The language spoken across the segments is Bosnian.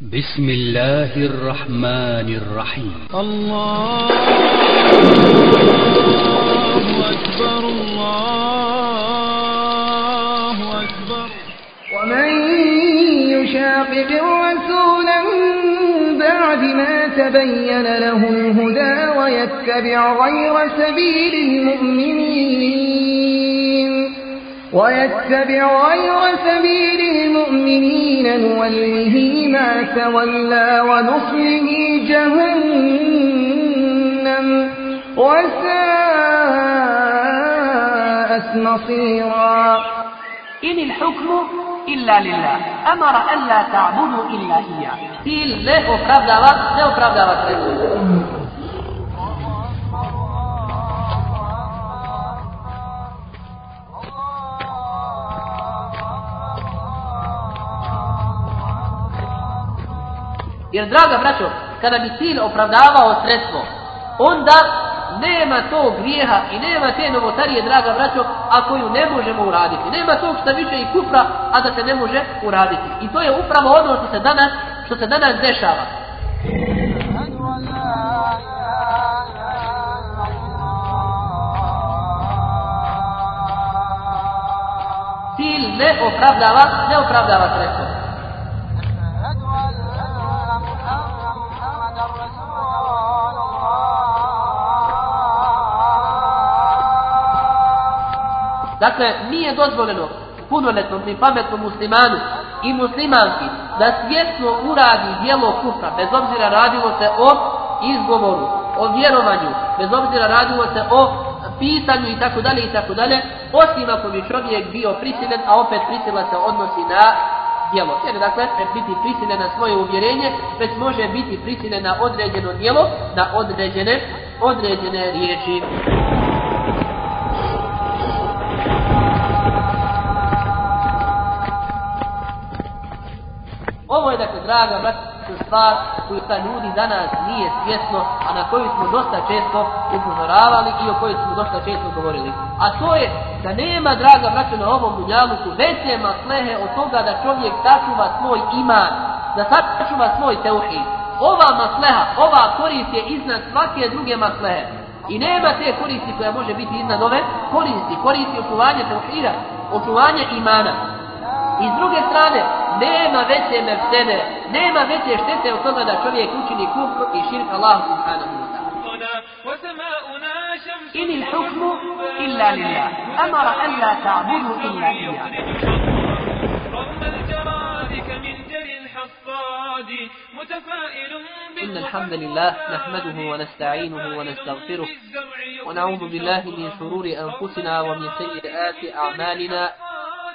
بسم الله الرحمن الرحيم. الله أكبر الله أكبر. ومن يشاقق الرسول من بعد ما تبين له الهدى ويتبع غير سبيل المؤمنين ويتبع غير سبيل المؤمنين نوله ما تولى ونصله جهنم وساءت مصيرا إن الحكم إلا لله أمر ألا تعبدوا إلا إياه ne opravdava, ne opravdava sredstvo. Jer, draga braćo, kada bi cilj opravdavao sredstvo, onda nema tog grijeha i nema te novotarije, draga braćo, ako ju ne možemo uraditi. Nema tog šta više i kufra, a da se ne može uraditi. I to je upravo ono što se danas, što se danas dešava. Cilj ne opravdava, ne opravdava sredstvo. Dakle, nije dozvoljeno punoletnom ni pametnom muslimanu i muslimanki da svjesno uradi dijelo kufra, bez obzira radilo se o izgovoru, o vjerovanju, bez obzira radilo se o pitanju i tako dalje i tako dalje, osim ako bi čovjek bio prisilen, a opet prisila se odnosi na djelo. Jer dakle, biti prisilen na svoje uvjerenje, već može biti prisilen na određeno djelo, na određene, određene riječi. Ovo je dakle draga braća stvar koju ta ljudi danas nije svjesno, a na koju smo dosta često upozoravali i o kojoj smo dosta često govorili. A to je da nema draga braća na ovom dunjaluku veće maslehe od toga da čovjek sačuva svoj iman, da sačuva svoj teuhid. Ova masleha, ova korist je iznad svake druge maslehe. I nema te koristi koja može biti iznad ove koristi, koristi očuvanje teuhida, očuvanje imana. I s druge strane, nema veće mefsene, nema veće štete od toga da čovjek učini kufr i širk Allah subhanahu wa ta'ala. إن الحكم إلا لله أمر أن لا تعبدوا إلا إياه إن الحمد لله نحمده ونستعينه ونستغفره ونعوذ بالله من شرور أنفسنا ومن سيئات أعمالنا.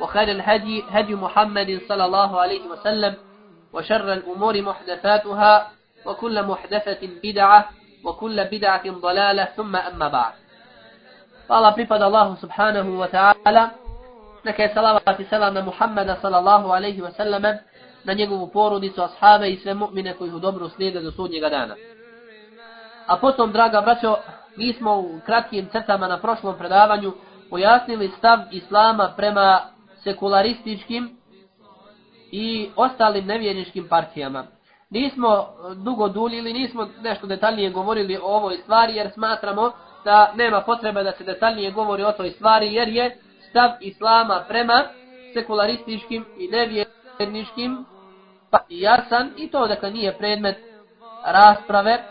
وخير الهدي هدي محمد صلى الله عليه وسلم وشر الأمور محدثاتها وكل محدثة بدعة وكل بدعة ضلالة ثم أما بعد فالله pripada الله سبحانه وتعالى neka je salavat i selam na Muhammeda sallallahu alaihi wasallam na njegovu porodicu, ashabe i sve mu'mine koji ih u dobru slijede do sudnjega dana. A potom, draga braćo, mi smo u kratkim crtama na prošlom predavanju pojasnili stav Islama prema sekularističkim i ostalim nevjerničkim partijama. Nismo e, dugo duljili, nismo nešto detaljnije govorili o ovoj stvari jer smatramo da nema potrebe da se detaljnije govori o toj stvari jer je stav Islama prema sekularističkim i nevjerničkim pa jasan i to dakle nije predmet rasprave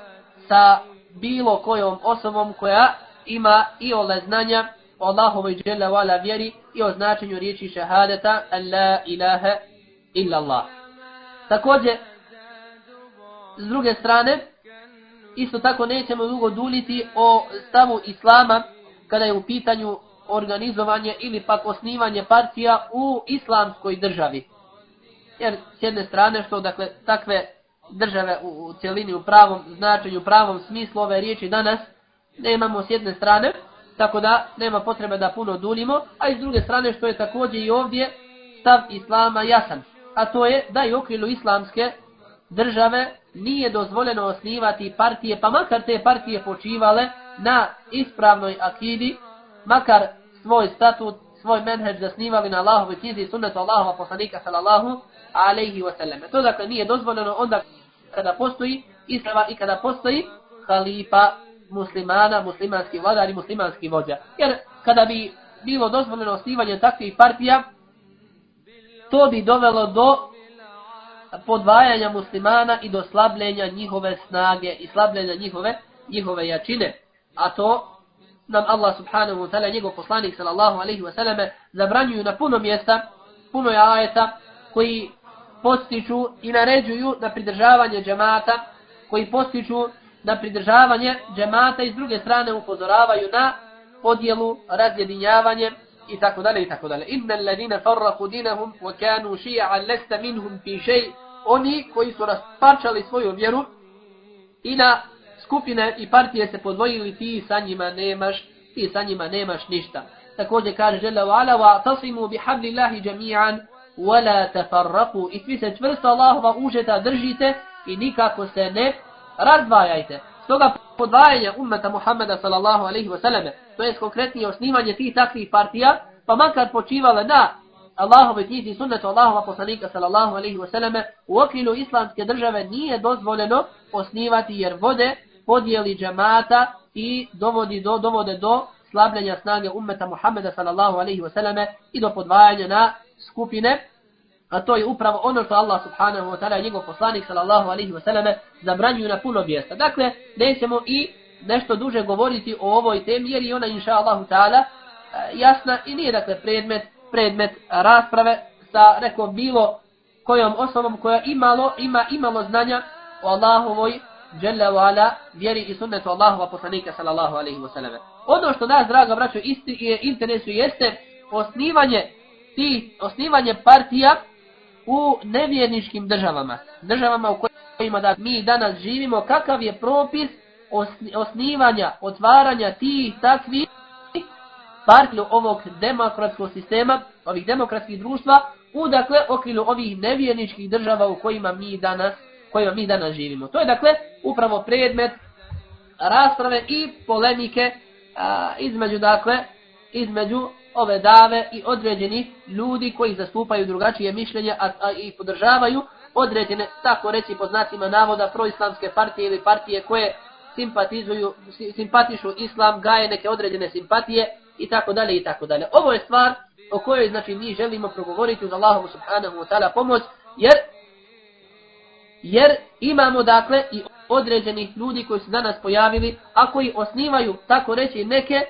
sa bilo kojom osobom koja ima i ole znanja o Allahovoj dželevala vjeri i o značenju riječi šehadeta la ilaha illa Allah. Također, s druge strane, isto tako nećemo dugo duliti o stavu Islama kada je u pitanju organizovanje ili pak osnivanje partija u islamskoj državi. Jer s jedne strane što dakle takve države u, u cjelini u pravom značenju, u pravom smislu ove riječi danas nemamo s jedne strane, tako da nema potrebe da puno dunimo, a iz druge strane što je također i ovdje stav Islama jasan, a to je da i okrilu islamske države nije dozvoljeno osnivati partije, pa makar te partije počivale na ispravnoj akidi, makar svoj statut, svoj menheđ zasnivali na Allahove knjizi i sunnetu Allahova poslanika sallallahu alaihi wasallam. To dakle nije dozvoljeno onda kada postoji islama i kada postoji halifa muslimana, muslimanski vladar i muslimanski vođa. Jer kada bi bilo dozvoljeno osnivanje takvih partija, to bi dovelo do podvajanja muslimana i do slabljenja njihove snage i slabljenja njihove njihove jačine. A to nam Allah subhanahu wa ta'ala njegov poslanik sallallahu alaihi wa sallame zabranjuju na puno mjesta, puno ajeta koji postiču i naređuju na pridržavanje džemata, koji postiču na pridržavanje džemata i s druge strane upozoravaju na podjelu, razjedinjavanje i tako dalje i tako dalje. Inna ladina farraqu dinahum wa kanu shi'an lasta minhum fi shay. Oni koji su rasparčali svoju vjeru i na skupine i partije se podvojili, ti sa njima nemaš, ti sa njima nemaš ništa. Također kaže Jalla wa ala wa tasimu bi hablillahi jami'an wa la tafarraqu. I svi se čvrsto Allahova užeta držite i nikako se ne razdvajajte. Stoga podvajanje ummeta Muhammeda sallallahu alaihi wasallam, to je konkretnije osnivanje tih takvih partija, pa makar počivale na Allahove knjizi sunnetu Allahova poslanika sallallahu alaihi wasallam, u okrilu islamske države nije dozvoljeno osnivati jer vode podijeli džemata i dovodi do, dovode do slabljenja snage ummeta Muhammeda sallallahu alaihi wasallam i do podvajanja na skupine A to je upravo ono što Allah subhanahu wa ta'ala i njegov poslanik sallallahu alaihi wa sallam zabranjuju na puno mjesta. Dakle, nećemo i nešto duže govoriti o ovoj temi jer je ona inša Allahu ta'ala e, jasna i nije dakle predmet, predmet rasprave sa nekom bilo kojom osobom koja imalo, ima imalo znanja o Allahovoj Jalla wa ala vjeri i sunnetu Allahova poslanika sallallahu alaihi wa sallam. Ono što nas, draga braćo, isti je interesu jeste osnivanje ti osnivanje partija u nevjerničkim državama, državama u kojima da mi danas živimo, kakav je propis osnivanja, otvaranja tih takvih partiju ovog demokratskog sistema, ovih demokratskih društva, u dakle okrilu ovih nevjerničkih država u kojima mi danas kojima mi danas živimo. To je dakle upravo predmet rasprave i polemike a, između dakle između ove dave i određeni ljudi koji zastupaju drugačije mišljenje a, a, i podržavaju određene, tako reći po znacima navoda, proislamske partije ili partije koje simpatizuju, simpatišu islam, gaje neke određene simpatije i tako dalje i tako dalje. Ovo je stvar o kojoj znači mi želimo progovoriti uz Allahovu subhanahu wa ta'ala pomoć, jer jer imamo dakle i određenih ljudi koji su danas pojavili, a koji osnivaju, tako reći, neke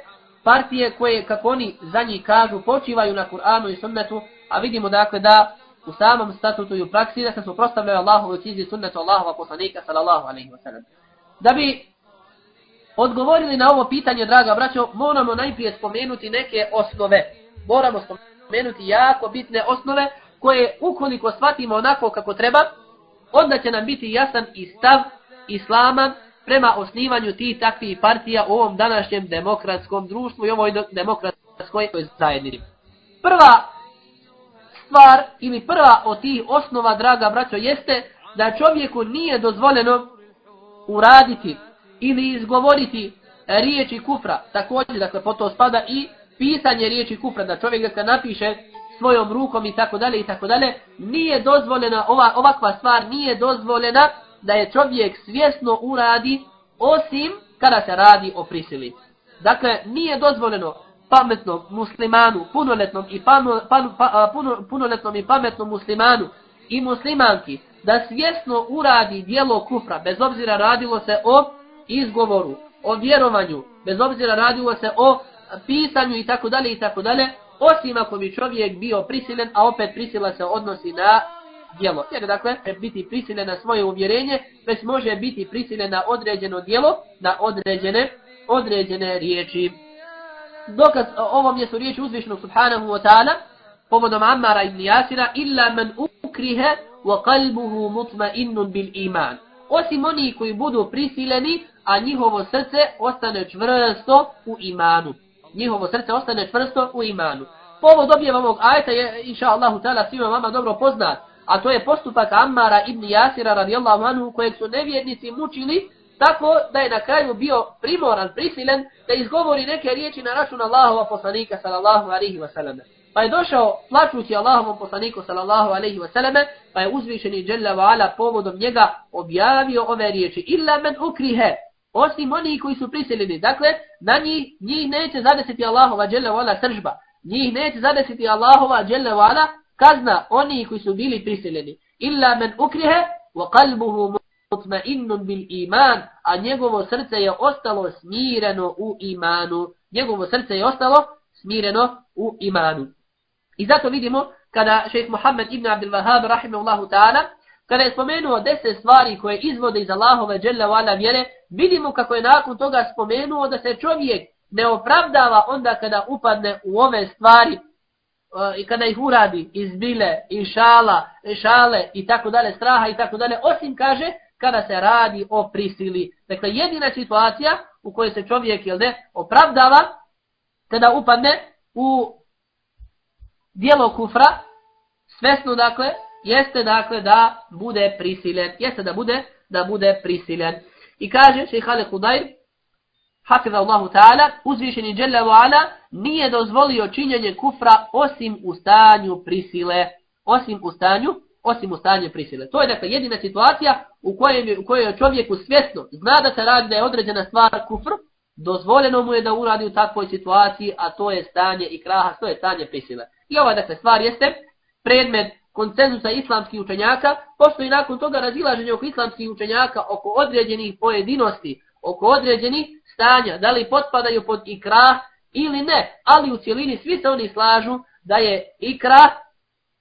partije koje, kako oni za njih kažu, počivaju na Kur'anu i sunnetu, a vidimo dakle da u samom statutu i u praksi da se suprostavljaju Allahu i cizi sunnetu Allahova poslanika sallallahu alaihi wa sallam. Da bi odgovorili na ovo pitanje, draga braćo, moramo najprije spomenuti neke osnove. Moramo spomenuti jako bitne osnove koje ukoliko shvatimo onako kako treba, onda će nam biti jasan i stav Islama prema osnivanju ti takvih partija u ovom današnjem demokratskom društvu i ovoj demokratskoj zajednici. Prva stvar ili prva od tih osnova, draga braćo, jeste da čovjeku nije dozvoljeno uraditi ili izgovoriti riječi kufra. Također, dakle, po to spada i pisanje riječi kufra, da čovjek ga napiše svojom rukom i tako dalje i tako dalje, nije dozvoljena, ova, ovakva stvar nije dozvoljena da je čovjek svjesno uradi osim kada se radi o prisili. Dakle, nije dozvoljeno pametnom muslimanu, punoletnom i, pano, pan, pa, puno, punoletnom i pametnom muslimanu i muslimanki da svjesno uradi dijelo kufra, bez obzira radilo se o izgovoru, o vjerovanju, bez obzira radilo se o pisanju i tako dalje i tako dalje, osim ako bi čovjek bio prisilen, a opet prisila se odnosi na djelo. Jer dakle, biti prisiljen na svoje uvjerenje, već može biti prisiljen na određeno djelo, na određene, određene riječi. Dokaz ovom je su riječi uzvišnog subhanahu wa ta'ala, povodom Ammara ibn Jasira, illa man ukrihe wa qalbuhu mutma'innun bil iman. Osim oni koji budu prisileni, a njihovo srce ostane čvrsto u imanu. Njihovo srce ostane čvrsto u imanu. Povod objeva ovog ajeta je, inša Allahu ta'ala, svima vama dobro poznat, a to je postupak Ammara ibn Jasira radijallahu anhu, kojeg su nevjernici mučili, tako da je na kraju bio primoran, prisilen, da izgovori neke riječi na račun Allahova poslanika, sallallahu alihi wasallam. Pa je došao plačući Allahovom poslaniku sallallahu alaihi wa sallame, pa je uzvišeni Jalla wa ala povodom njega objavio ove riječi. Illa men ukrihe, osim oni koji su prisiljeni. Dakle, na njih, njih neće zadesiti Allahova Jalla wa ala sržba. Njih neće zadesiti Allahova Jalla wa ala kazna oni koji su bili prisiljeni. Illa men ukrihe, wa kalbuhu mutmainnun bil iman, a njegovo srce je ostalo smireno u imanu. Njegovo srce je ostalo smireno u imanu. I zato vidimo kada šejh Muhammed ibn Abdul Wahhab rahimehullahu ta'ala kada je spomenuo deset stvari koje izvode iz Allahove dželle vala vjere, vidimo kako je nakon toga spomenuo da se čovjek ne opravdava onda kada upadne u ove stvari E, i kada ih uradi iz bile, i šala, i šale i tako dalje, straha i tako dalje, osim kaže kada se radi o prisili. Dakle, jedina situacija u kojoj se čovjek jel ne, opravdava kada upadne u dijelo kufra, svesno dakle, jeste dakle da bude prisilen. Jeste da bude da bude prisilen. I kaže šejh Hudajr, hafiza Allahu ta'ala, uzvišeni Jalla wa nije dozvolio činjenje kufra osim u stanju prisile. Osim u stanju, osim u stanju prisile. To je dakle jedina situacija u kojoj, u kojoj čovjeku svjesno zna da se radi da je određena stvar kufr, dozvoljeno mu je da uradi u takvoj situaciji, a to je stanje i kraha, to je stanje prisile. I ova dakle stvar jeste predmet koncenzusa islamskih učenjaka, postoji nakon toga razilaženje oko islamskih učenjaka oko određenih pojedinosti, oko određenih stanja, da li potpadaju pod ikra ili ne, ali u cijelini svi se oni slažu da je ikra,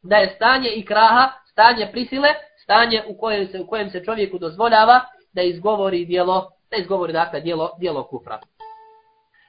da je stanje ikraha, stanje prisile, stanje u kojem se, u kojem se čovjeku dozvoljava da izgovori dijelo, da izgovori dakle dijelo, dijelo kufra.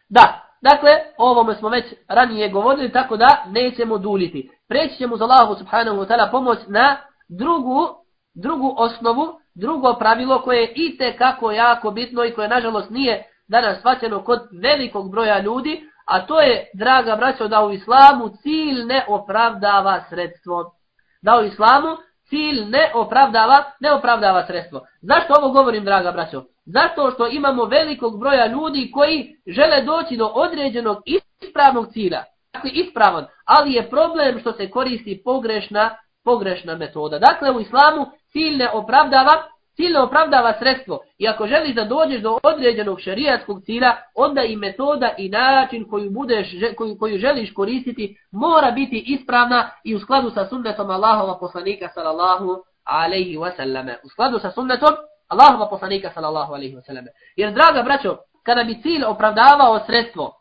Da, Dakle, o ovome smo već ranije govorili, tako da nećemo duljiti. Preći ćemo za Allahu subhanahu wa ta'ala pomoć na drugu, drugu osnovu, drugo pravilo koje je i kako jako bitno i koje nažalost nije danas shvaćeno kod velikog broja ljudi, a to je, draga braćo, da u islamu cilj ne opravdava sredstvo. Da u islamu cilj ne opravdava, ne opravdava sredstvo. Zašto ovo govorim, draga braćo? Zato što imamo velikog broja ljudi koji žele doći do određenog ispravnog cilja. Dakle, ispravan, ali je problem što se koristi pogrešna, pogrešna metoda. Dakle, u islamu cilj ne opravdava, cilj ne opravdava sredstvo. I ako želiš da dođeš do određenog šarijatskog cilja, onda i metoda i način koju, budeš, koju, koju želiš koristiti mora biti ispravna i u skladu sa sunnetom Allahova poslanika sallallahu alaihi wasallame. U skladu sa sunnetom Allahova poslanika sallallahu alaihi wa sallam. Jer, draga braćo, kada bi cilj opravdavao sredstvo,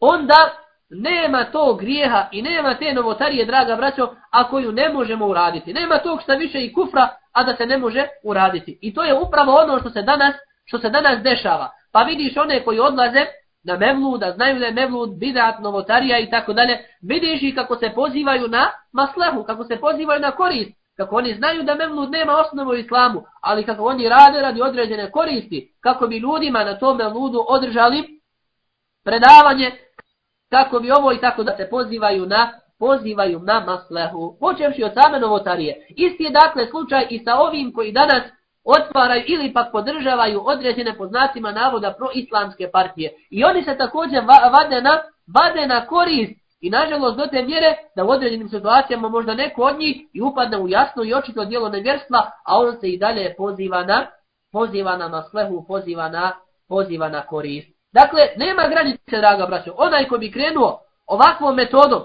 onda nema to grijeha i nema te novotarije, draga braćo, a koju ne možemo uraditi. Nema tog šta više i kufra, a da se ne može uraditi. I to je upravo ono što se danas, što se danas dešava. Pa vidiš one koji odlaze na mevlud, da znaju da je mevlud, bidat, novotarija i tako dalje, vidiš i kako se pozivaju na maslehu, kako se pozivaju na korist kako oni znaju da Mevlud nema osnovu u islamu, ali kako oni rade radi određene koristi, kako bi ljudima na tom Mevludu održali predavanje, kako bi ovo i tako da se pozivaju na pozivaju na maslehu, počevši od same novotarije. Isti je dakle slučaj i sa ovim koji danas otvaraju ili pak podržavaju određene poznatima navoda pro-islamske partije. I oni se također vade na, vade na korist I nažalost do te mjere da u određenim situacijama možda neko od njih i upadne u jasno i očito dijelo nevjerstva, a on se i dalje poziva na, poziva na maslehu, poziva na, poziva na korist. Dakle, nema granice, draga braćo. Onaj ko bi krenuo ovakvom metodom,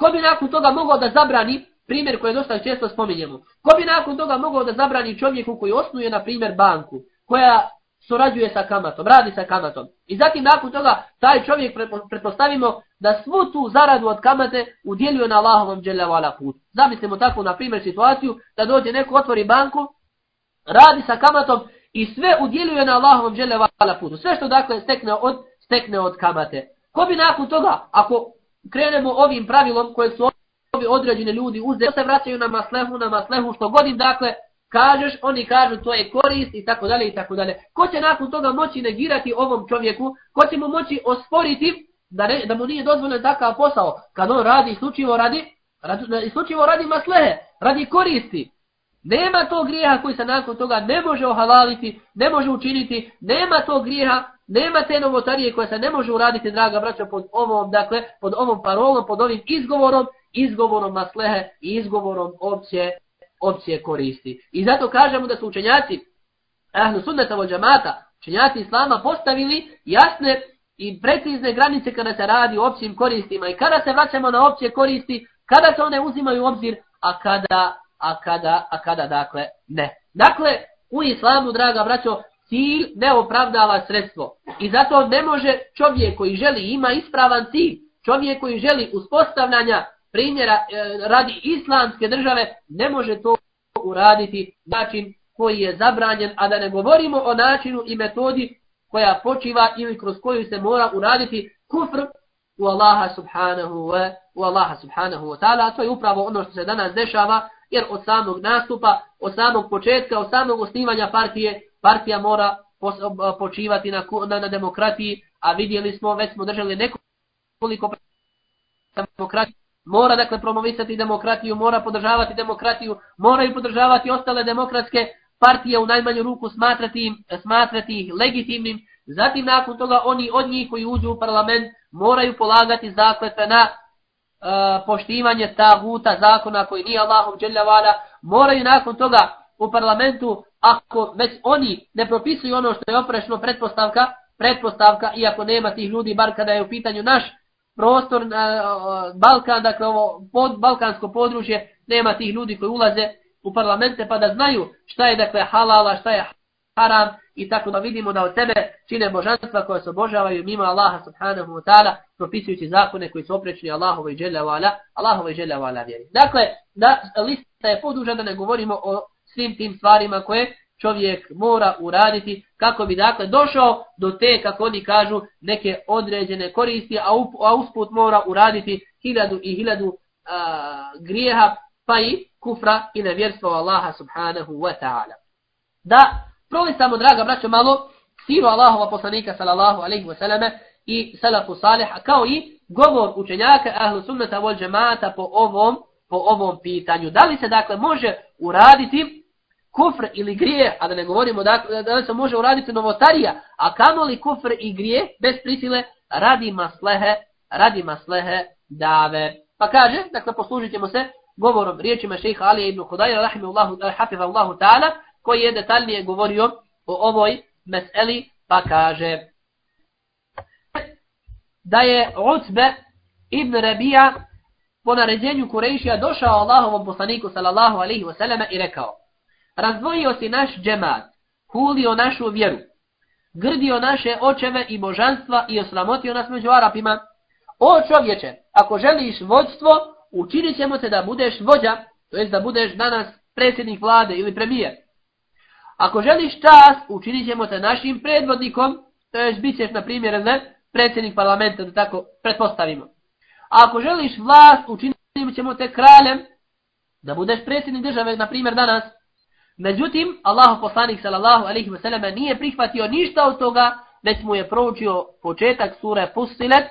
ko bi nakon toga mogao da zabrani, primjer koji dosta često spominjemo, ko bi nakon toga mogao da zabrani čovjeku koji osnuje, na primjer, banku, koja surađuje sa kamatom, radi sa kamatom. I zatim nakon toga taj čovjek pretpostavimo da svu tu zaradu od kamate udjeljuje na Allahovom dželjavala put. Zamislimo takvu na primjer situaciju da dođe neko otvori banku, radi sa kamatom i sve udjeljuje na Allahovom dželjavala putu. Sve što dakle stekne od, stekne od kamate. Ko bi nakon toga, ako krenemo ovim pravilom koje su ovi određene ljudi uzeli, se vraćaju na maslehu, na maslehu, što godim dakle, kažeš, oni kažu to je korist i tako dalje i tako dalje. Ko će nakon toga moći negirati ovom čovjeku, ko će mu moći osporiti da, ne, da mu nije dozvoljen takav posao, kad on radi isključivo radi, radi isključivo radi maslehe, radi koristi. Nema tog grijeha koji se nakon toga ne može ohalaliti, ne može učiniti, nema tog grijeha, nema te novotarije koja se ne može uraditi, draga braća, pod ovom, dakle, pod ovom parolom, pod ovim izgovorom, izgovorom maslehe i izgovorom opcije, opcije koristi. I zato kažemo da su učenjaci ahlu sunneta vol džamata, učenjaci islama postavili jasne i precizne granice kada se radi o općim koristima i kada se vraćamo na opće koristi, kada se one uzimaju u obzir, a kada, a kada, a kada dakle ne. Dakle, u islamu, draga braćo, cilj ne opravdava sredstvo. I zato ne može čovjek koji želi, ima ispravan cilj, čovjek koji želi uspostavljanja primjera e, radi islamske države, ne može to uraditi način koji je zabranjen, a da ne govorimo o načinu i metodi koja počiva ili kroz koju se mora uraditi kufr u Allaha subhanahu wa, u Allaha subhanahu wa ta'ala. To je upravo ono što se danas dešava, jer od samog nastupa, od samog početka, od samog osnivanja partije, partija mora počivati na, na, na demokratiji, a vidjeli smo, već smo držali nekoliko pa-, demokratije, mora dakle promovisati demokratiju, mora podržavati demokratiju, mora i podržavati ostale demokratske partije u najmanju ruku smatrati, smatrati ih legitimnim. Zatim nakon toga oni od njih koji uđu u parlament moraju polagati zakletve na uh, poštivanje taguta zakona koji nije Allahom dželjavala. Moraju nakon toga u parlamentu, ako već oni ne propisuju ono što je oprešno pretpostavka, pretpostavka, iako nema tih ljudi, bar kada je u pitanju naš prostor na Balkan, dakle ovo pod, balkansko područje, nema tih ljudi koji ulaze u parlamente pa da znaju šta je dakle halala, šta je haram i tako da vidimo da od sebe čine božanstva koje se obožavaju mimo Allaha subhanahu wa ta'ala propisujući zakone koji su oprečni Allahove i dželja vala, Allahove i dželja vala vjeri. Dakle, da lista je poduža da ne govorimo o svim tim stvarima koje čovjek mora uraditi kako bi dakle došao do te, kako oni kažu, neke određene koristi, a, up, a usput mora uraditi hiljadu i hiljadu a, grijeha, pa i kufra i nevjerstva Allaha subhanahu wa ta'ala. Da prolistamo, draga braćo, malo siru Allahova poslanika sallallahu alaihi wa sallame i salafu saliha, kao i govor učenjaka ahlu sunnata vol džemata po ovom, po ovom pitanju. Da li se dakle može uraditi kufr ili grije, a da ne govorimo da, da se može uraditi novotarija, a kamoli kufr i grije bez prisile radi maslehe, radi maslehe dave. Pa kaže, dakle poslužit ćemo se govorom riječima šeha Alija ibn Hudajra, rahimahullahu eh, Allahu ta'ala, koji je detaljnije govorio o ovoj meseli, pa kaže da je Ucbe ibn Rabija po naređenju Kurejšija došao Allahovom poslaniku sallallahu alaihi wasallam i rekao razdvojio si naš džemat, hulio našu vjeru, grdio naše očeve i božanstva i osramotio nas među Arapima. O čovječe, ako želiš vođstvo, učinit ćemo te da budeš vođa, to jest da budeš danas predsjednik vlade ili premijer. Ako želiš čas, učinit ćemo te našim predvodnikom, to jest bit ćeš, na primjer, ne, predsjednik parlamenta, da tako pretpostavimo. A ako želiš vlast, učinit ćemo te kraljem, da budeš predsjednik države, na primjer, danas, Međutim, Allahu poslanik sallallahu alejhi ve selleme nije prihvatio ništa od toga, već mu je proučio početak sure Fussilet,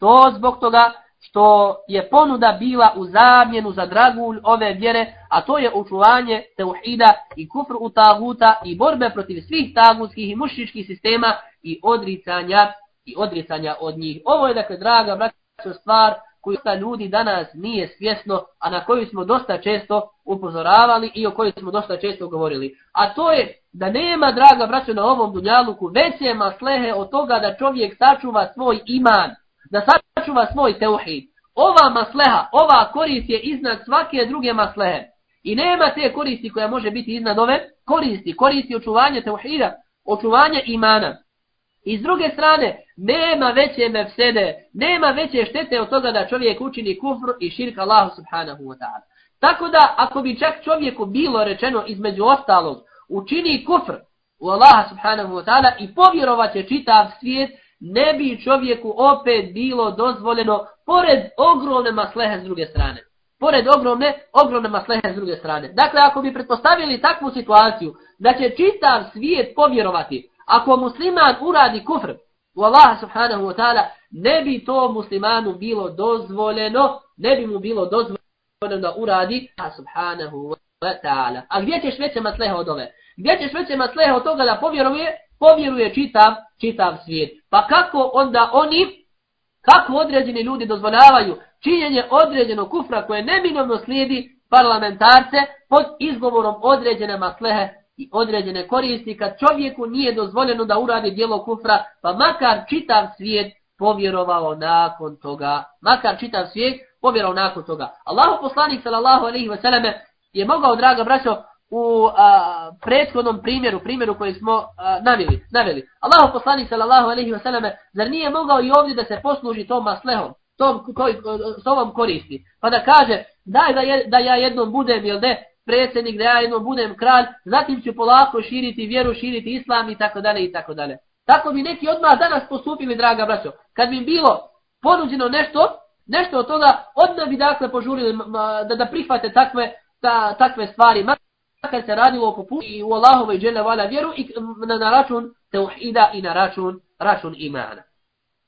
to zbog toga što je ponuda bila u zamjenu za dragulj ove vjere, a to je učuvanje teuhida i kufr u taguta i borbe protiv svih tagutskih i mušičkih sistema i odricanja i odricanja od njih. Ovo je dakle, draga braća, stvar koju sta ljudi danas nije svjesno, a na koju smo dosta često upozoravali i o kojoj smo dosta često govorili. A to je da nema, draga braćo, na ovom dunjaluku veće maslehe od toga da čovjek sačuva svoj iman, da sačuva svoj teuhid. Ova masleha, ova korist je iznad svake druge maslehe. I nema te koristi koja može biti iznad ove koristi, koristi očuvanja teuhida. očuvanja imana. I s druge strane, nema veće mefsede, nema veće štete od toga da čovjek učini kufr i širk Allahu subhanahu wa ta'ala. Tako da, ako bi čak čovjeku bilo rečeno između ostalog, učini kufr u Allaha subhanahu wa ta'ala i povjerovat će čitav svijet, ne bi čovjeku opet bilo dozvoljeno pored ogromne maslehe s druge strane. Pored ogromne, ogromne maslehe s druge strane. Dakle, ako bi pretpostavili takvu situaciju, da će čitav svijet povjerovati, ako musliman uradi kufr u Allaha subhanahu wa ta'ala, ne bi to muslimanu bilo dozvoljeno, ne bi mu bilo dozvoljeno da uradi Allaha subhanahu wa ta'ala. A gdje ćeš veće maslehe od ove? Gdje ćeš veće maslehe od toga da povjeruje? Povjeruje čitav, čitav svijet. Pa kako onda oni, kako određeni ljudi dozvoljavaju činjenje određenog kufra koje neminovno slijedi parlamentarce pod izgovorom određene maslehe i određene koristi kad čovjeku nije dozvoljeno da uradi dijelo kufra, pa makar čitav svijet povjerovao nakon toga. Makar čitav svijet povjerovao nakon toga. Allahu poslanik sallallahu alejhi ve selleme je mogao, draga braćo, u a, prethodnom primjeru, primjeru koji smo a, navili, navili. Allahu poslanik sallallahu alejhi ve selleme zar nije mogao i ovdje da se posluži tom maslehom, tom, koji, s ovom koristi, pa da kaže, daj da, je, da ja jednom budem, jel de, predsjednik, da ja jednom budem kralj, zatim ću polako širiti vjeru, širiti islam i tako dalje i tako dalje. Tako bi neki odmah danas postupili, draga braćo. Kad bi bilo ponuđeno nešto, nešto od toga, odmah bi dakle požurili da, da prihvate takve, ta, takve stvari. Makar se radilo o popustu i u Allahove i džele vala vjeru i na, na račun teuhida i na račun, račun imana.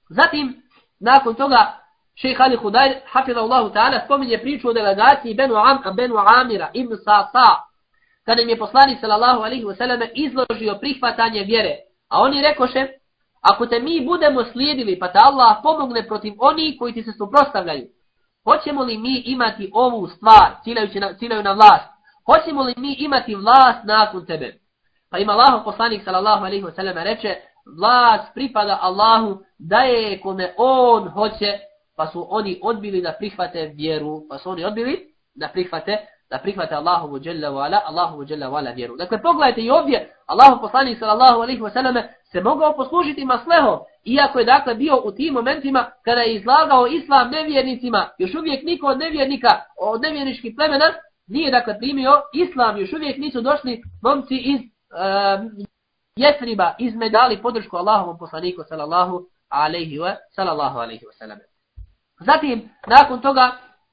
Zatim, nakon toga, Šejh Ali Hudajr, hafidha Allahu ta'ala, spominje priču o delegaciji Benu, Am, Benu Amira ibn Sa'sa, kada im je poslanik sallallahu alaihi wasallam izložio prihvatanje vjere. A oni rekoše, ako te mi budemo slijedili, pa te Allah pomogne protiv oni koji ti se suprostavljaju, hoćemo li mi imati ovu stvar, ciljajući na, ciljaju na vlast, hoćemo li mi imati vlast nakon tebe? Pa ima Allah poslanik sallallahu alaihi wasallam reče, vlast pripada Allahu, daje je kome on hoće, pa su oni odbili da prihvate vjeru, pa su oni odbili da prihvate da prihvate Allahu dželle vala, Allahu dželle vala vjeru. Dakle pogledajte i ovdje Allahu poslanik sallallahu alejhi ve selleme se mogao poslužiti maslehom, iako je dakle bio u tim momentima kada je izlagao islam nevjernicima, još uvijek niko od nevjernika, od nevjerničkih plemena nije dakle primio islam, još uvijek nisu došli momci iz uh, Jesriba, iz medali podršku Allahovom poslaniku sallallahu alejhi ve sallallahu alejhi ve selleme. Zatim, nakon toga,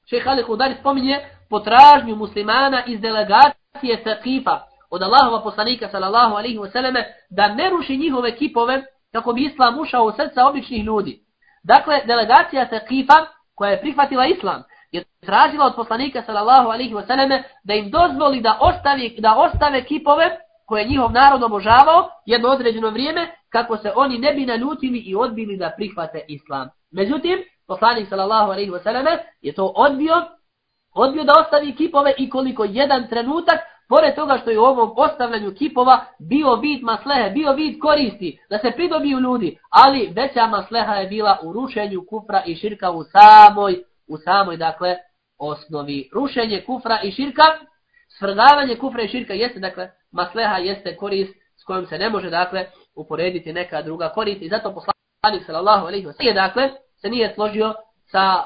šeha Ali Hudari spominje potražnju muslimana iz delegacije Saqifa od Allahova poslanika sallallahu alaihi wasallame da ne ruši njihove kipove kako bi islam ušao u srca običnih ljudi. Dakle, delegacija Saqifa koja je prihvatila islam je tražila od poslanika sallallahu alaihi wasallame da im dozvoli da ostave, da ostave kipove koje je njihov narod obožavao jedno određeno vrijeme kako se oni ne bi naljutili i odbili da prihvate islam. Međutim, poslanik sallallahu alejhi ve selleme je to odbio odbio da ostavi kipove i koliko jedan trenutak pored toga što je u ovom ostavljanju kipova bio vid maslehe, bio vid koristi da se pridobiju ljudi, ali veća masleha je bila u rušenju kufra i širka u samoj u samoj dakle osnovi. Rušenje kufra i širka svrgavanje kufra i širka jeste dakle masleha jeste korist s kojom se ne može dakle uporediti neka druga korist i zato poslanik sallallahu alejhi ve selleme dakle se nije složio sa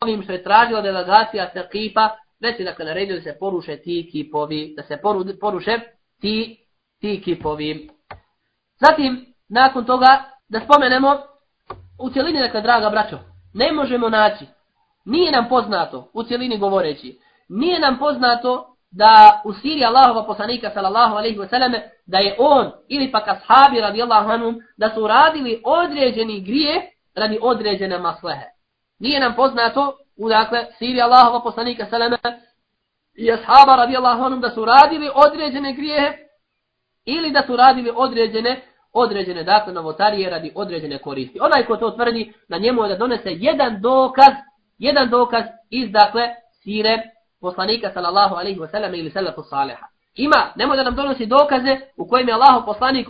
ovim što je tražila delegacija sa kipa, već je dakle naredio da se poruše ti kipovi, da se poru, poruše ti, ti kipovi. Zatim, nakon toga, da spomenemo, u cijelini, dakle, draga braćo, ne možemo naći, nije nam poznato, u cijelini govoreći, nije nam poznato da u Siriji Allahova poslanika sallallahu alejhi ve selleme da je on ili pak ashabi radijallahu anhum da su radili određeni grije radi određene maslehe. Nije nam poznato u dakle Siri Allahova poslanika Seleme i ashaba radijallahu anhum da su radili određene grijehe ili da su radili određene određene dakle novotarije radi određene koristi. Onaj ko to tvrdi na njemu je da donese jedan dokaz jedan dokaz iz dakle sire poslanika sallallahu alejhi ve sellem ili salafu saliha. Ima, nemoj da nam donosi dokaze u kojim je Allahov poslanik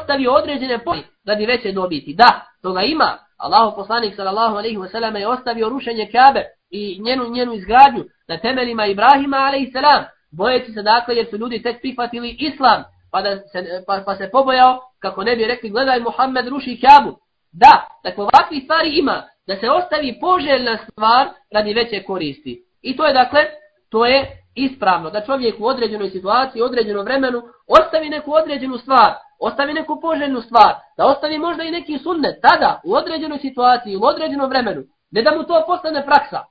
ostavio određene poli radi veće dobiti. Da, toga ima. Allahu poslanik sallallahu alejhi ve sellem je ostavio rušenje Kabe i njenu njenu izgradnju na temeljima Ibrahima alejhi selam. Bojeći se dakle jer su ljudi tek prihvatili islam. pa, da se, pa, pa se pobojao kako ne bi rekli gledaj Muhammed ruši Kabu. Da, dakle ovakvi stvari ima da se ostavi poželjna stvar radi veće koristi. I to je dakle, to je ispravno da čovjek u određenoj situaciji, u određenom vremenu ostavi neku određenu stvar, ostavi neku poželjnu stvar, da ostavi možda i neki sunnet tada u određenoj situaciji, u određenom vremenu, ne da mu to postane praksa.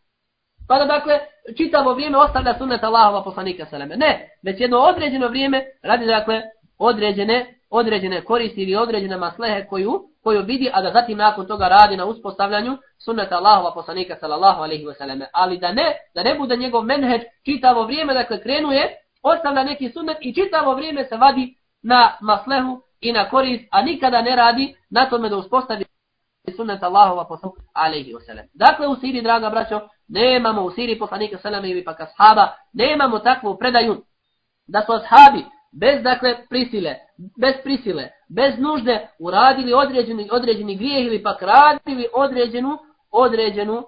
Pa da dakle, čitavo vrijeme ostavlja sunnet Allahova poslanika seleme. Ne, već jedno određeno vrijeme radi dakle određene, određene koristi ili određene maslehe koju, koju vidi, a da zatim nakon toga radi na uspostavljanju sunneta Allahova poslanika sallallahu alaihi wasallam. Ali da ne, da ne bude njegov menheđ čitavo vrijeme, dakle krenuje, ostavlja neki sunnet i čitavo vrijeme se vadi na maslehu i na korist, a nikada ne radi na tome da uspostavi sunnet Allahova poslanika alaihi wasallam. Dakle, u Siri, draga braćo, nemamo u Siri poslanika sallam ili pak ashaba, nemamo takvu predaju da su ashabi bez dakle prisile, bez prisile, bez nužde uradili određeni određeni grijeh ili pak radili određenu određenu uh,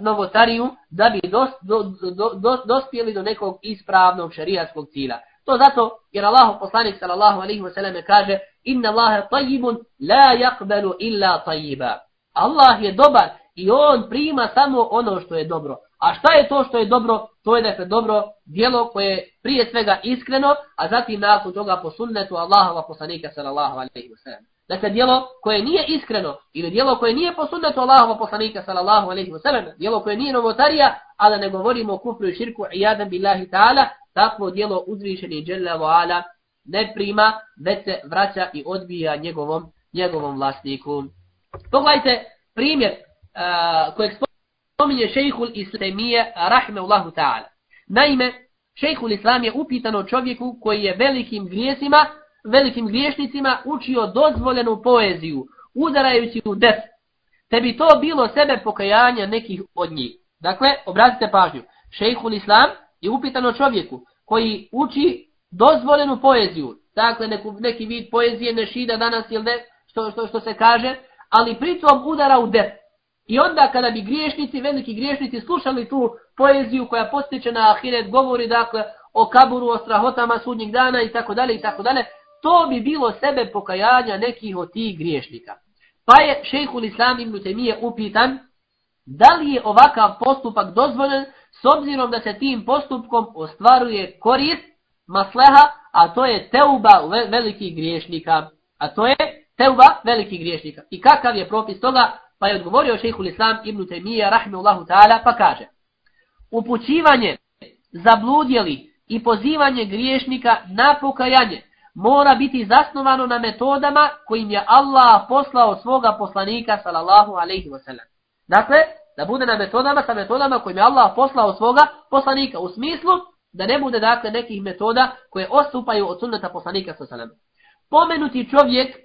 novotariju da bi dos, do, do, do, dospjeli do nekog ispravnog šerijatskog cilja. To zato jer Allah poslanik sallallahu alejhi ve selleme kaže inna Allaha tayyibun la yaqbalu illa tayyiba. Allah je dobar i on prima samo ono što je dobro. A šta je to što je dobro? To je dakle dobro djelo koje je prije svega iskreno, a zatim nakon toga po sunnetu Allahova poslanika sallallahu alejhi ve sellem. Dakle, djelo koje nije iskreno ili djelo koje nije po sunnetu Allahova poslanika sallallahu alejhi ve sellem, djelo koje nije novotarija, a da ne govorimo o kufru i širku i billahi ta'ala, takvo djelo uzvišeni dželle ve ala ne prima, već se vraća i odbija njegovom njegovom vlasniku. Pogledajte primjer uh, kojeg spominje šejhul Islamije rahimehullahu ta'ala. Naime, šejhul Islam je upitano čovjeku koji je velikim grijesima, velikim griješnicima učio dozvoljenu poeziju, udarajući u def. Te bi to bilo sebe pokajanja nekih od njih. Dakle, obratite pažnju. Šejhul Islam je upitano čovjeku koji uči dozvoljenu poeziju. Dakle, neku, neki vid poezije nešida danas ili ne, što, što, što se kaže, ali pritom udara u def. I onda kada bi griješnici, veliki griješnici slušali tu poeziju koja postiče na ahiret, govori dakle o kaburu, o strahotama sudnjeg dana i tako dalje i tako dalje, to bi bilo sebe pokajanja nekih od tih griješnika. Pa je šejhul Islam ibn Temije upitan da li je ovakav postupak dozvoljen s obzirom da se tim postupkom ostvaruje korist masleha, a to je teuba velikih griješnika. A to je teuba velikih griješnika. I kakav je propis toga? Pa je odgovorio šehhul Islam ibn Taymija rahimehullahu ta'ala pa kaže: Upućivanje zabludjeli i pozivanje griješnika na pokajanje mora biti zasnovano na metodama kojim je Allah poslao svoga poslanika sallallahu alejhi ve sellem. Dakle, da bude na metodama sa metodama kojim je Allah poslao svoga poslanika u smislu da ne bude dakle nekih metoda koje ostupaju od sunneta poslanika sallallahu alejhi ve sellem. Pomenuti čovjek,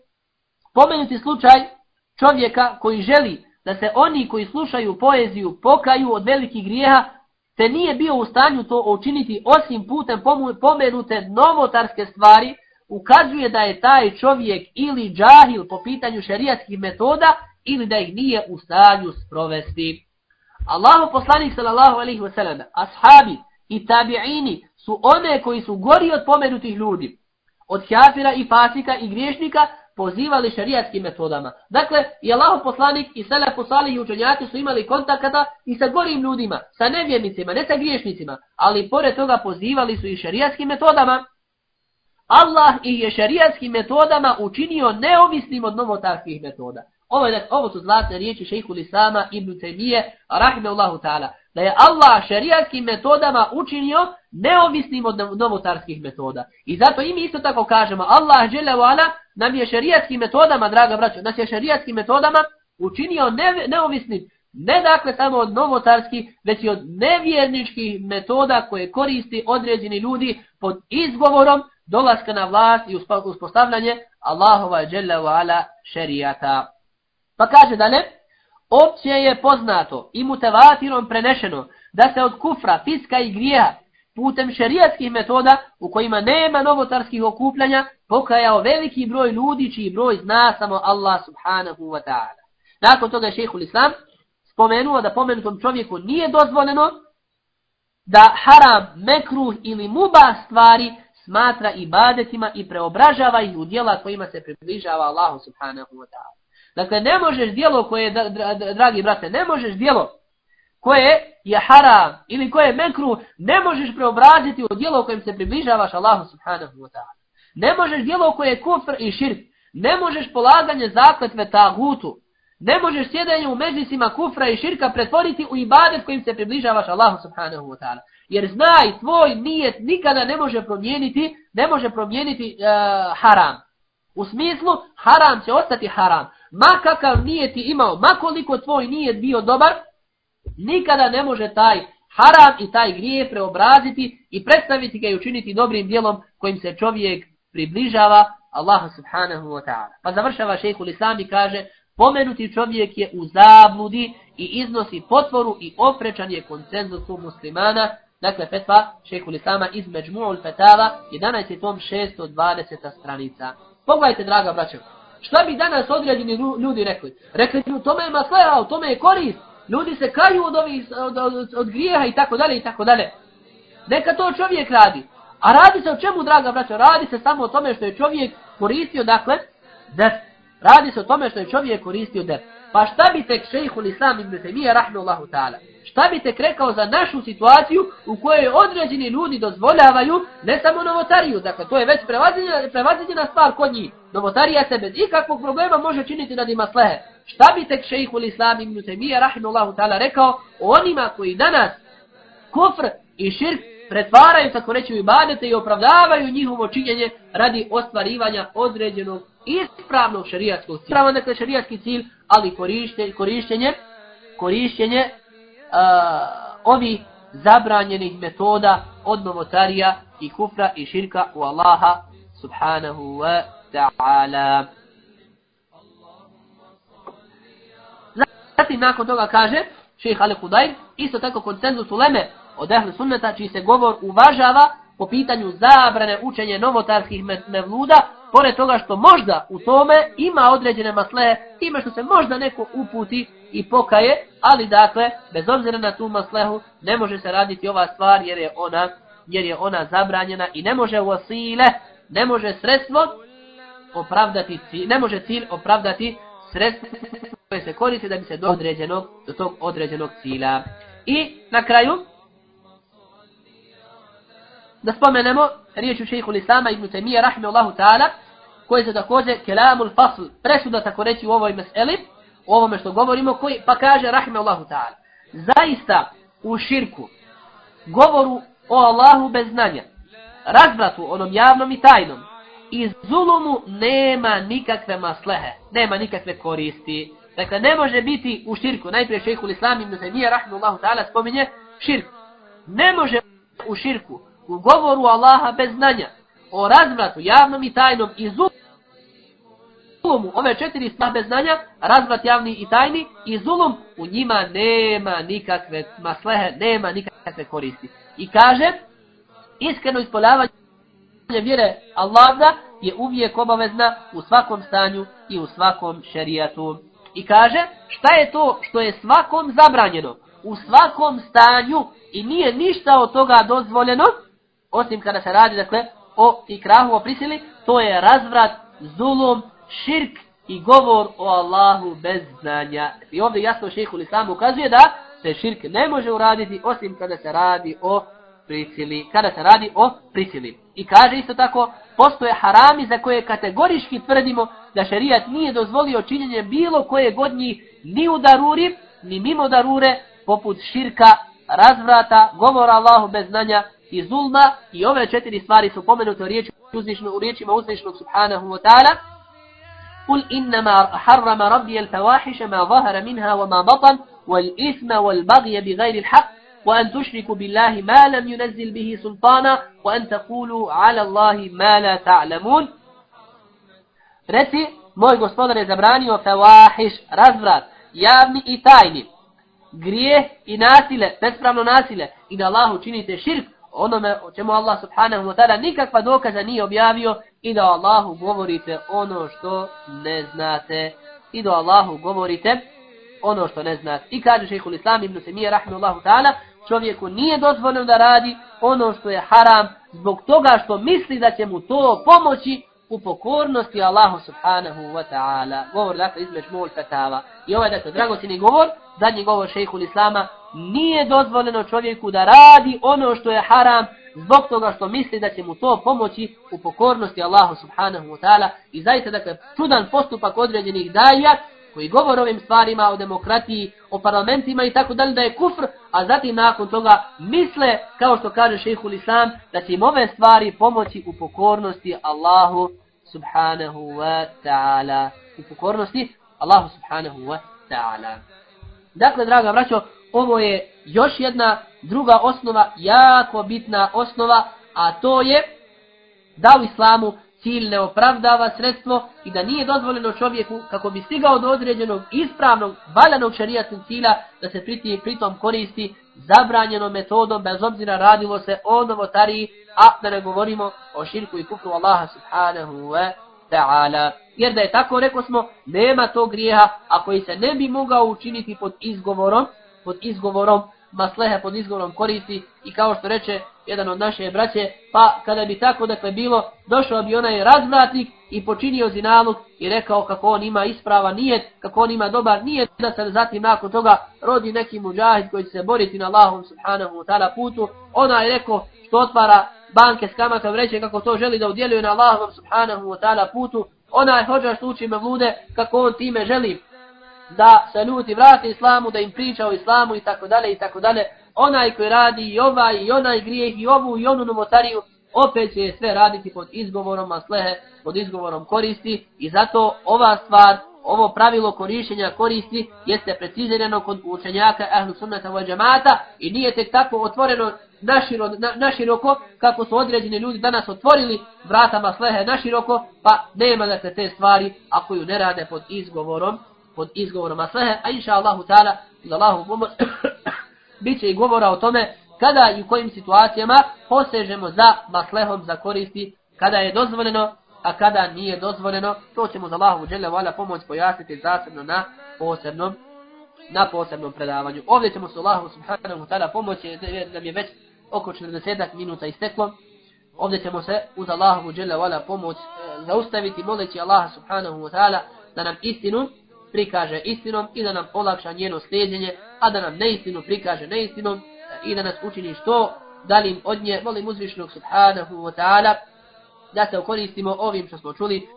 pomenuti slučaj čovjeka koji želi da se oni koji slušaju poeziju pokaju od velikih grijeha, te nije bio u stanju to učiniti osim putem pomenute novotarske stvari, ukazuje da je taj čovjek ili džahil po pitanju šerijatskih metoda ili da ih nije u stanju sprovesti. Allahu poslanik sallallahu alaihi wa sallam, ashabi i tabi'ini su one koji su gori od pomenutih ljudi, od kafira i fasika i griješnika, pozivali šarijatskim metodama. Dakle, i Allah poslanik i sele poslali i učenjaci su imali kontakata i sa gorim ljudima, sa nevjernicima, ne sa griješnicima, ali pored toga pozivali su i šarijatskim metodama. Allah ih je šarijatskim metodama učinio neovisnim od novotarskih metoda. Ovo, je, ovo su zlatne riječi šejihu Lisama ibn Taymiye, rahimahullahu ta'ala, da je Allah šarijatskim metodama učinio neovisnim od novotarskih metoda. I zato i mi isto tako kažemo, Allah dželevala ala, nam je šarijatskim metodama, draga braćo, nas je šarijatskim metodama učinio ne, neovisnim, ne dakle samo od novotarskih, već i od nevjerničkih metoda koje koristi određeni ljudi pod izgovorom dolaska na vlast i uspostavljanje Allahova dželevala ala šarijata. Pa kaže dalje, opće je poznato i mutevatirom prenešeno da se od kufra, fiska i grijeha putem šerijatskih metoda u kojima nema novotarskih okupljanja pokajao veliki broj ljudi čiji broj zna samo Allah subhanahu wa ta'ala. Nakon toga je šehhul islam spomenuo da pomenutom čovjeku nije dozvoljeno da haram, mekruh ili muba stvari smatra ibadetima i preobražava ih u dijela kojima se približava Allahu subhanahu wa ta'ala. Dakle, ne možeš dijelo koje, dragi brate, ne možeš dijelo koje je haram ili koje je mekru, ne možeš preobraziti u dijelo kojim se približavaš Allahu subhanahu wa ta'ala. Ne možeš dijelo koje je kufr i širk, ne možeš polaganje zakletve tagutu, ne možeš sjedanje u međlisima kufra i širka pretvoriti u ibadet kojim se približavaš Allahu subhanahu wa ta'ala. Jer znaj, tvoj nijet nikada ne može promijeniti, ne može promijeniti uh, haram. U smislu, haram će ostati haram. Ma kakav nije ti imao, ma koliko tvoj nije bio dobar, nikada ne može taj haram i taj grije preobraziti i predstaviti ga i učiniti dobrim dijelom kojim se čovjek približava Allahu subhanahu wa ta'ala. Pa završava šehhul islam i kaže, pomenuti čovjek je u zabludi i iznosi potvoru i oprečan je koncenzusu muslimana, dakle fetva šehhul islama iz Međmu'ul Fetava, 11. tom 620. stranica. Pogledajte, draga braćo, šta bi danas određeni ljudi rekli? Rekli bi, u tome je masleha, u tome je korist. Ljudi se kaju od, ovih, od, od, od grijeha i tako dalje i tako dalje. Neka to čovjek radi. A radi se o čemu, draga braćo? Radi se samo o tome što je čovjek koristio, dakle, def. Radi se o tome što je čovjek koristio def. Pa šta bi tek šejhul islam ibn Taymiyyah rahmeullahu ta'ala? Šta bi tek rekao za našu situaciju u kojoj određeni ljudi dozvoljavaju ne samo novotariju, dakle to je već prevaziđena stvar kod njih. Novotarija se bez ikakvog problema može činiti radi maslehe. Šta bi tek šejhul islam ibn Taymiyyah rahimullahu ta'ala rekao onima koji danas kufr i širk pretvaraju, tako reći, u ibadete i opravdavaju njihovo činjenje radi ostvarivanja određenog ispravnog šarijatskog cilja. Pravo dakle šarijatski cilj, ali korištenje, korištenje, korištenje uh, ovi zabranjenih metoda od novotarija i kufra i širka u Allaha subhanahu wa ta'ala. Zatim nakon toga kaže šeha Ali Hudajr, isto tako konsenzus uleme od ehli sunneta čiji se govor uvažava po pitanju zabrane učenje novotarskih mevluda, pored toga što možda u tome ima određene maslehe, time što se možda neko uputi i pokaje, ali dakle, bez obzira na tu maslehu, ne može se raditi ova stvar jer je ona, jer je ona zabranjena i ne može vasile, ne može sredstvo opravdati cilj, ne može cilj opravdati sredstvo koje se koristi da bi se do određenog, do tog određenog cilja. I na kraju, da spomenemo riječ u šeikhu Lisama ibn Temija, rahmeullahu ta'ala, koji se također kelamul fasl, presuda tako reći u ovoj meseli, u ovome što govorimo, koji pa kaže, rahmeullahu ta'ala, zaista u širku, govoru o Allahu bez znanja, razvratu onom javnom i tajnom, i zulumu nema nikakve maslehe, nema nikakve koristi. Dakle, ne može biti u širku, najprije šejihu islam ibn Temija, rahmeullahu ta'ala, spominje širku. Ne može u širku u govoru Allaha bez znanja, o razvratu javnom i tajnom i zulumu, ove četiri stvari bez znanja, razvrat javni i tajni i zulum, u njima nema nikakve maslehe, nema nikakve koristi. I kaže, iskreno ispoljavanje vjere Allaha je uvijek obavezna u svakom stanju i u svakom šerijatu. I kaže, šta je to što je svakom zabranjeno, u svakom stanju i nije ništa od toga dozvoljeno, osim kada se radi dakle o ikrahu o prisili to je razvrat zulum širk i govor o Allahu bez znanja i ovdje jasno šehhul islam ukazuje da se širk ne može uraditi osim kada se radi o prisili kada se radi o prisili i kaže isto tako postoje harami za koje kategorički tvrdimo da šerijat nije dozvolio činjenje bilo koje godnji ni u daruri ni mimo darure poput širka razvrata govora Allahu bez znanja i zulma i ove četiri stvari su pomenute u, riječi, uzvišno, u riječima uzvišnog subhanahu wa ta'ala قل إنما حرم ربي الفواحش ما ظهر منها وما بطن والإثم والبغي بغير الحق وأن تشركوا بالله ما لم ينزل به سلطانا وأن تقولوا على الله ما لا تعلمون Reci, moj gospodar je zabranio fevahiš, razvrat, javni i tajni, grijeh i nasile, bespravno nasile, i da Allahu činite širk, onome o čemu Allah subhanahu wa ta'ala nikakva dokaza nije objavio i da Allahu govorite ono što ne znate i da Allahu govorite ono što ne znate. I kaže šehhul islam ibn Semije rahmeullahu ta'ala čovjeku nije dozvoljeno da radi ono što je haram zbog toga što misli da će mu to pomoći u pokornosti Allahu subhanahu wa ta'ala. Govor dakle između mol fetava. I ovaj dakle dragocini govor, zadnji govor šejhul Islama, nije dozvoljeno čovjeku da radi ono što je haram zbog toga što misli da će mu to pomoći u pokornosti Allahu subhanahu wa ta'ala. I zaista dakle čudan postupak određenih daja koji govore ovim stvarima o demokratiji, o parlamentima i tako dalje da je kufr, a zatim nakon toga misle, kao što kaže šehhul Islam, da će im ove stvari pomoći u pokornosti Allahu subhanahu wa ta'ala. U pokornosti Allahu subhanahu wa ta'ala. Dakle, draga braćo, ovo je još jedna druga osnova, jako bitna osnova, a to je da u islamu cilj ne opravdava sredstvo i da nije dozvoljeno čovjeku kako bi stigao do određenog ispravnog, valjanog šarijatnog cilja da se priti, pritom koristi zabranjenom metodom bez obzira radilo se o novotariji, a da ne govorimo o širku i kufru Allaha subhanahu wa ta'ala. Jer da je tako, rekao smo, nema tog grijeha, a koji se ne bi mogao učiniti pod izgovorom, pod izgovorom maslehe pod izgovorom koristi i kao što reče jedan od naše braće, pa kada bi tako dakle bilo, došao bi onaj razvratnik i počinio zinaluk i rekao kako on ima isprava nijet, kako on ima dobar nijet, da se zatim nakon toga rodi neki muđahid koji će se boriti na Allahom subhanahu wa ta'ala putu, ona je rekao što otvara banke s kamatom reče kako to želi da udjeluje na Allahom subhanahu wa ta'ala putu, ona je hođa što uči me vlude kako on time želi da se ljudi vrati islamu, da im priča o islamu i tako dalje i tako dalje. Onaj koji radi i ovaj i onaj grijeh i ovu i onu novotariju, opet će sve raditi pod izgovorom maslehe, pod izgovorom koristi i zato ova stvar, ovo pravilo korišćenja koristi jeste precizirano kod učenjaka ahlu sunnata wa džamata i nije tek tako otvoreno naširo, na, naširoko kako su određeni ljudi danas otvorili vrata maslehe naširoko pa nema da se te stvari ako ju ne rade pod izgovorom pod izgovorom aslehe, a inša Allahu ta'ala, za Allahu pomoć, bit će i govora o tome kada i u kojim situacijama posežemo za maslehom, za koristi, kada je dozvoljeno, a kada nije dozvoljeno, to ćemo za Allahu dželle vala pomoć pojasniti zasebno na posebnom na posebnom predavanju. Ovdje ćemo se Allahu subhanahu wa ta'ala pomoći, da je već oko 40 minuta isteklo. Ovdje ćemo se uz Allahu dželle vala pomoć e, zaustaviti moleći Allaha subhanahu wa ta'ala da nam istinu prikaže istinom i da nam olakša njeno slijedjenje, a da nam neistinu prikaže neistinom e, i da nas učini što dalim od nje, molim uzvišnog subhanahu wa ta'ala, da se okoristimo ovim što smo čuli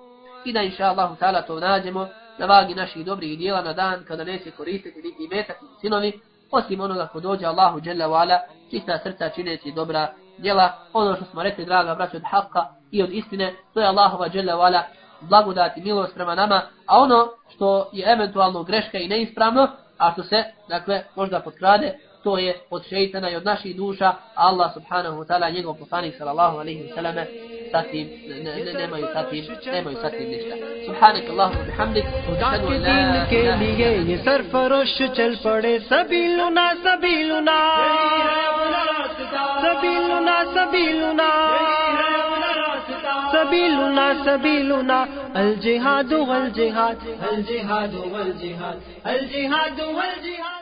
i da inša Allahu ta'ala to nađemo na vagi naših dobrih dijela na dan kada neće koristiti niti metak ni sinovi, osim onoga ko dođe Allahu dželle wala čista srca čineći dobra djela, ono što smo rekli draga braćo od haqqa i od istine, to je Allahova dželle wala blagodati, milost prema nama, a ono što je eventualno greška i neispravno, a što se, dakle, možda potkrade, to je od šeitana i od naših duša, Allah subhanahu wa ta'ala, njegov poslanik sallallahu alaihi wa sallam, satim, ne, ne, nemaju satim, nemaju satim ništa. Subhanak Allahu bihamdik, ušadu la ilaha ke liye ye sarfarosh chal pade sabiluna sabiluna sabiluna sabiluna سبيلنا سبيلنا. الجهاد والجهاد. الجهاد والجهاد. الجهاد والجهاد.